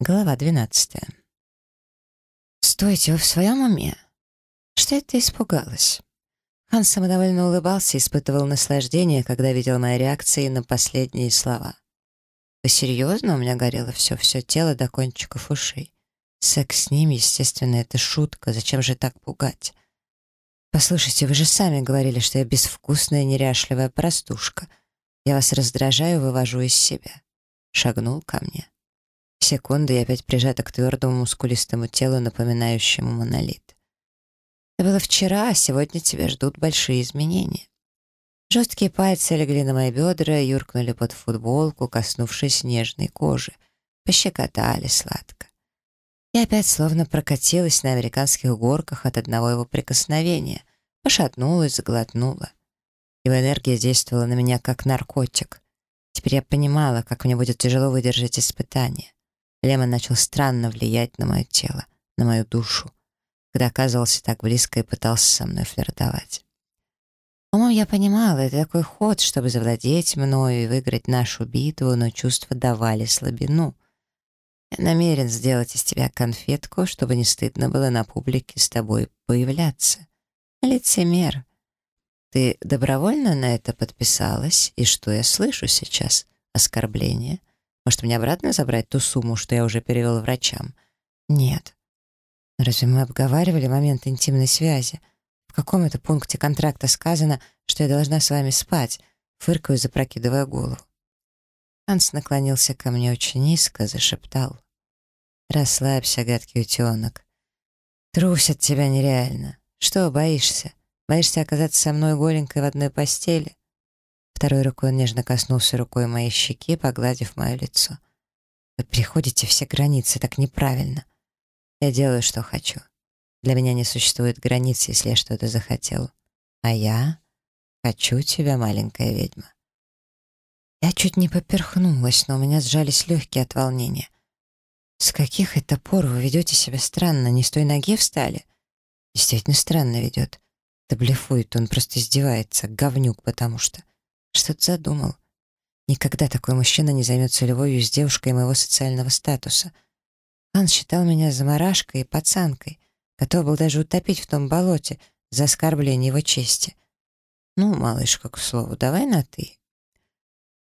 Глава 12. «Стойте, вы в своем уме? Что это испугалась?» Хан самодовольно улыбался и испытывал наслаждение, когда видел мои реакции на последние слова. «Вы серьезно? У меня горело все-все тело до кончиков ушей. Секс с ним, естественно, это шутка. Зачем же так пугать? Послушайте, вы же сами говорили, что я безвкусная, неряшливая простушка. Я вас раздражаю, вывожу из себя». Шагнул ко мне. Секунды и опять прижата к твердому мускулистому телу, напоминающему монолит. Это было вчера, а сегодня тебя ждут большие изменения. Жесткие пальцы легли на мои бедра, юркнули под футболку, коснувшись нежной кожи. Пощекотали сладко. И опять словно прокатилась на американских горках от одного его прикосновения. Пошатнулась, заглотнула. Его энергия действовала на меня как наркотик. Теперь я понимала, как мне будет тяжело выдержать испытание. Лемон начал странно влиять на мое тело, на мою душу, когда оказывался так близко и пытался со мной флиртовать. Умом я понимала, это такой ход, чтобы завладеть мною и выиграть нашу битву, но чувства давали слабину. Я намерен сделать из тебя конфетку, чтобы не стыдно было на публике с тобой появляться. Лицемер. Ты добровольно на это подписалась, и что я слышу сейчас? Оскорбление? Может, мне обратно забрать ту сумму, что я уже перевел врачам? Нет. Разве мы обговаривали момент интимной связи? В каком это пункте контракта сказано, что я должна с вами спать? Фыркаю, запрокидывая голову. Анс наклонился ко мне очень низко, зашептал. «Расслабься, гадкий утенок. Трусят тебя нереально. Что, боишься? Боишься оказаться со мной голенькой в одной постели? Второй рукой он нежно коснулся рукой моей щеки, погладив мое лицо. «Вы переходите все границы так неправильно. Я делаю, что хочу. Для меня не существует границ, если я что-то захотел. А я хочу тебя, маленькая ведьма». Я чуть не поперхнулась, но у меня сжались легкие от волнения. «С каких это пор вы ведете себя странно? Не с той ноги встали?» «Действительно странно ведет. Да блефует, он просто издевается, говнюк, потому что...» Что-то задумал. Никогда такой мужчина не займется любовью с девушкой моего социального статуса. Он считал меня заморашкой и пацанкой, готов был даже утопить в том болоте за оскорбление его чести. Ну, малышка, к слову, давай на «ты».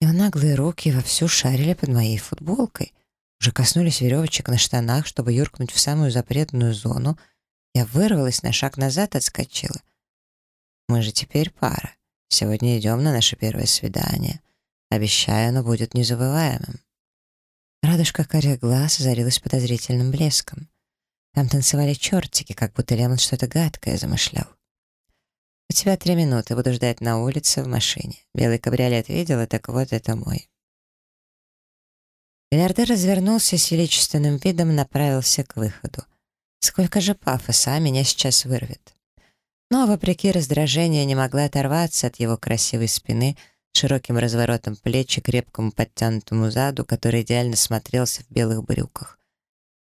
Его наглые руки вовсю шарили под моей футболкой, уже коснулись веревочек на штанах, чтобы юркнуть в самую запретную зону. Я вырвалась на шаг назад, отскочила. Мы же теперь пара. Сегодня идем на наше первое свидание. Обещаю, оно будет незабываемым». Радужка карих глаз озарилась подозрительным блеском. Там танцевали чертики, как будто Лемон что-то гадкое замышлял. «У тебя три минуты, буду ждать на улице в машине. Белый кабриолет видела, так вот это мой». Миллиардер развернулся с величественным видом направился к выходу. «Сколько же пафоса, меня сейчас вырвет». Но, вопреки раздражению, не могла оторваться от его красивой спины, широким разворотом плеч и крепкому подтянутому заду, который идеально смотрелся в белых брюках.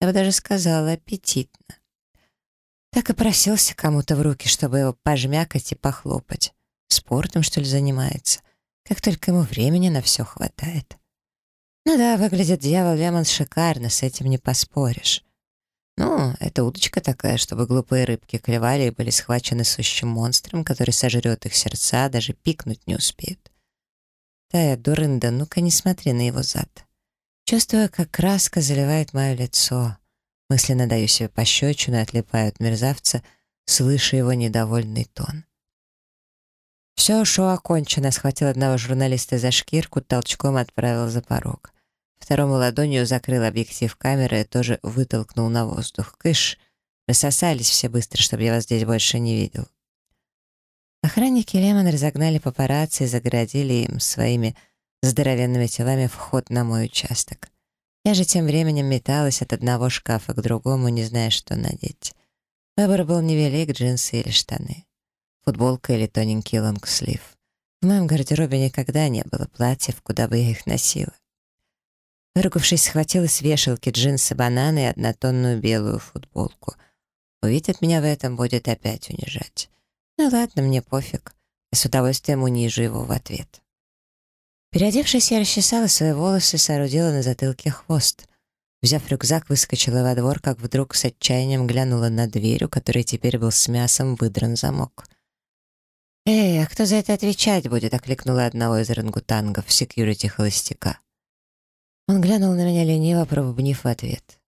Я бы даже сказала, аппетитно. Так и просился кому-то в руки, чтобы его пожмякать и похлопать. Спортом, что ли, занимается? Как только ему времени на все хватает. Ну да, выглядит дьявол Лемон шикарно, с этим не поспоришь. Ну, это удочка такая, чтобы глупые рыбки клевали и были схвачены сущим монстром, который сожрет их сердца, даже пикнуть не успеют. Тая, дурында, ну-ка не смотри на его зад. Чувствую, как краска заливает мое лицо. Мысленно даю себе пощечину и отлипаю от мерзавца, слыша его недовольный тон. Все, шоу окончено, схватил одного журналиста за шкирку, толчком отправил за порог. Второму ладонью закрыл объектив камеры тоже вытолкнул на воздух. «Кыш!» Рассосались все быстро, чтобы я вас здесь больше не видел. Охранники Лемон разогнали папарацци и загородили им своими здоровенными телами вход на мой участок. Я же тем временем металась от одного шкафа к другому, не зная, что надеть. Выбор был невелик, джинсы или штаны. Футболка или тоненький лонгслив. В моем гардеробе никогда не было платьев, куда бы я их носила. Выругавшись, схватила с вешалки джинсы, бананы и однотонную белую футболку. Увидит меня в этом, будет опять унижать. Ну ладно, мне пофиг. Я с удовольствием унижу его в ответ. Переодевшись, я расчесала свои волосы соорудила на затылке хвост. Взяв рюкзак, выскочила во двор, как вдруг с отчаянием глянула на дверь, у которой теперь был с мясом выдран замок. «Эй, а кто за это отвечать будет?» — окликнула одного из рангутангов, секьюрити холостяка. Он глянул на меня лениво, пробубнив в ответ.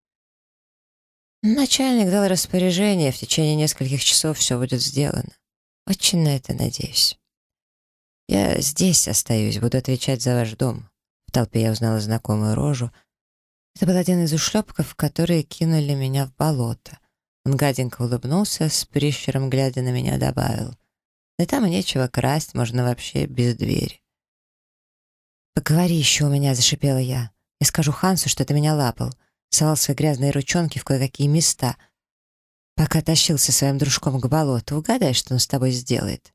Начальник дал распоряжение, в течение нескольких часов все будет сделано. Очень на это надеюсь. Я здесь остаюсь, буду отвечать за ваш дом. В толпе я узнала знакомую рожу. Это был один из ушлепков, которые кинули меня в болото. Он гаденько улыбнулся, с прищером глядя на меня добавил. Да там нечего красть, можно вообще без двери. «Поговори еще у меня», — зашипела я. «Я скажу Хансу, что ты меня лапал» совал свои грязные ручонки в кое-какие места, пока тащился своим дружком к болоту. Угадай, что он с тобой сделает.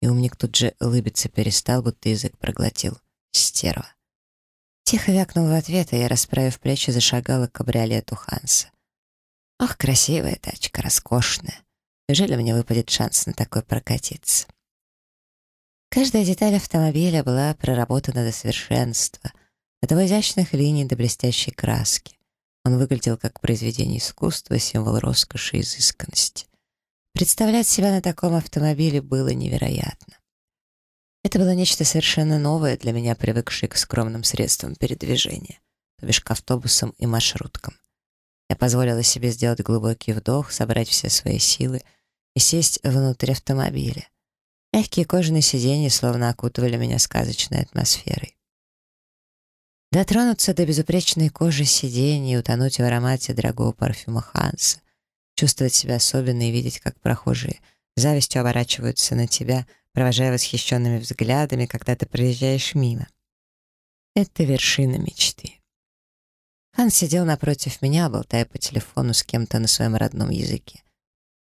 И умник тут же улыбиться перестал, будто язык проглотил. Стерва. Тихо вякнул в ответ, а я, расправив плечи, зашагала к кабриолету Ханса. Ох, красивая тачка, роскошная. Неужели мне выпадет шанс на такой прокатиться? Каждая деталь автомобиля была проработана до совершенства, от его изящных линий до блестящей краски. Он выглядел как произведение искусства, символ роскоши и изысканности. Представлять себя на таком автомобиле было невероятно. Это было нечто совершенно новое для меня, привыкшее к скромным средствам передвижения, то бишь к автобусам и маршруткам. Я позволила себе сделать глубокий вдох, собрать все свои силы и сесть внутрь автомобиля. Мягкие кожаные сиденья словно окутывали меня сказочной атмосферой. Дотронуться до безупречной кожи сидений, утонуть в аромате дорогого парфюма Ханса, чувствовать себя особенно и видеть, как прохожие завистью оборачиваются на тебя, провожая восхищенными взглядами, когда ты проезжаешь мимо. Это вершина мечты. Ханс сидел напротив меня, болтая по телефону с кем-то на своем родном языке.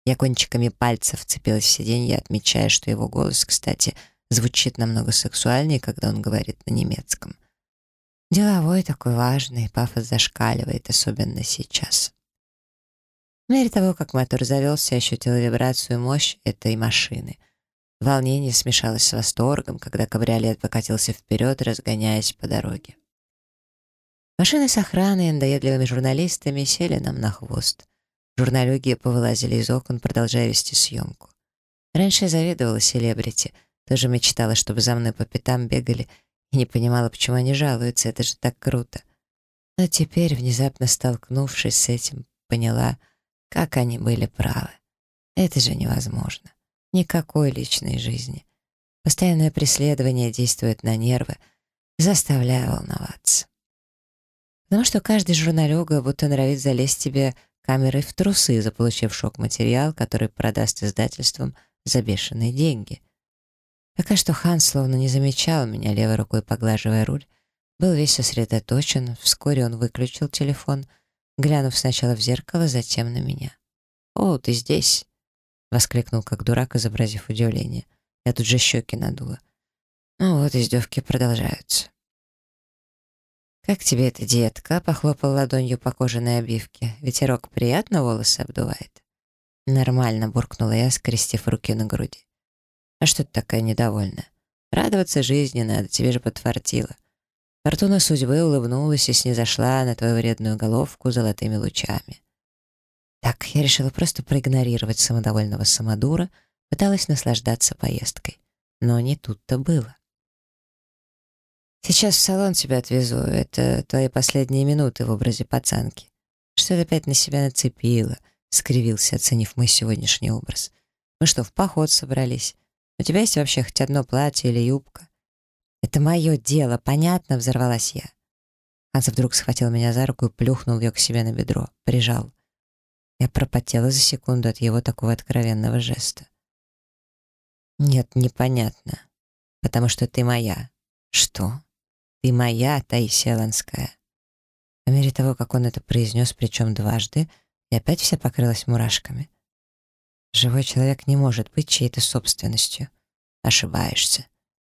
Я кончиками пальцев вцепилась в сиденье, отмечая, что его голос, кстати, звучит намного сексуальнее, когда он говорит на немецком — Деловой такой важный, пафос зашкаливает, особенно сейчас. В мере того, как мотор завелся, я ощутила вибрацию и мощь этой машины. Волнение смешалось с восторгом, когда кабриолет покатился вперед, разгоняясь по дороге. Машины с охраной и надоедливыми журналистами сели нам на хвост. Журналюги повылазили из окон, продолжая вести съемку. Раньше я завидовала селебрити, тоже мечтала, чтобы за мной по пятам бегали и не понимала, почему они жалуются, это же так круто. Но теперь, внезапно столкнувшись с этим, поняла, как они были правы. Это же невозможно. Никакой личной жизни. Постоянное преследование действует на нервы, заставляя волноваться. Потому что каждый журналюга будто норовит залезть тебе камерой в трусы, заполучив шок-материал, который продаст издательствам за бешеные деньги. Пока что Хан словно не замечал меня, левой рукой поглаживая руль, был весь сосредоточен, вскоре он выключил телефон, глянув сначала в зеркало, затем на меня. «О, ты здесь!» — воскликнул как дурак, изобразив удивление. Я тут же щеки надула. Ну вот, издевки продолжаются. «Как тебе эта детка?» — похлопал ладонью по кожаной обивке. «Ветерок приятно волосы обдувает?» «Нормально», — буркнула я, скрестив руки на груди. А что ты такая недовольная? Радоваться жизни надо, тебе же подфартило. Фортуна судьбы улыбнулась и снизошла на твою вредную головку золотыми лучами. Так, я решила просто проигнорировать самодовольного самодура, пыталась наслаждаться поездкой. Но не тут-то было. Сейчас в салон тебя отвезу. Это твои последние минуты в образе пацанки. Что ты опять на себя нацепила? Скривился, оценив мой сегодняшний образ. Мы что, в поход собрались? У тебя есть вообще хоть одно платье или юбка?» «Это мое дело, понятно?» — взорвалась я. Ханс вдруг схватил меня за руку и плюхнул ее к себе на бедро, прижал. Я пропотела за секунду от его такого откровенного жеста. «Нет, непонятно. Потому что ты моя». «Что? Ты моя, Таисия Ланская?» По мере того, как он это произнес, причем дважды, я опять вся покрылась мурашками. Живой человек не может быть чьей-то собственностью. Ошибаешься.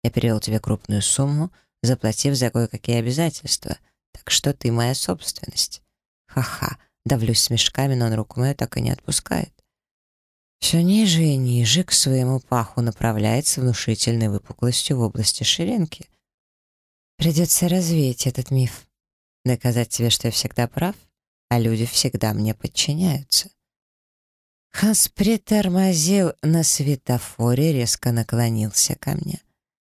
Я перевел тебе крупную сумму, заплатив за кое-какие обязательства, так что ты моя собственность. Ха-ха, давлюсь смешками, но он руку мою так и не отпускает. Все ниже и ниже к своему паху направляется внушительной выпуклостью в области ширинки. Придется развеять этот миф. Доказать тебе, что я всегда прав, а люди всегда мне подчиняются. Ханс притормозил на светофоре, резко наклонился ко мне.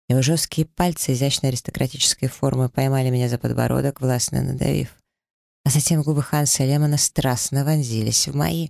Его жесткие пальцы изящной аристократической формы поймали меня за подбородок, властно надавив. А затем губы Ханса Лемона страстно вонзились в мои.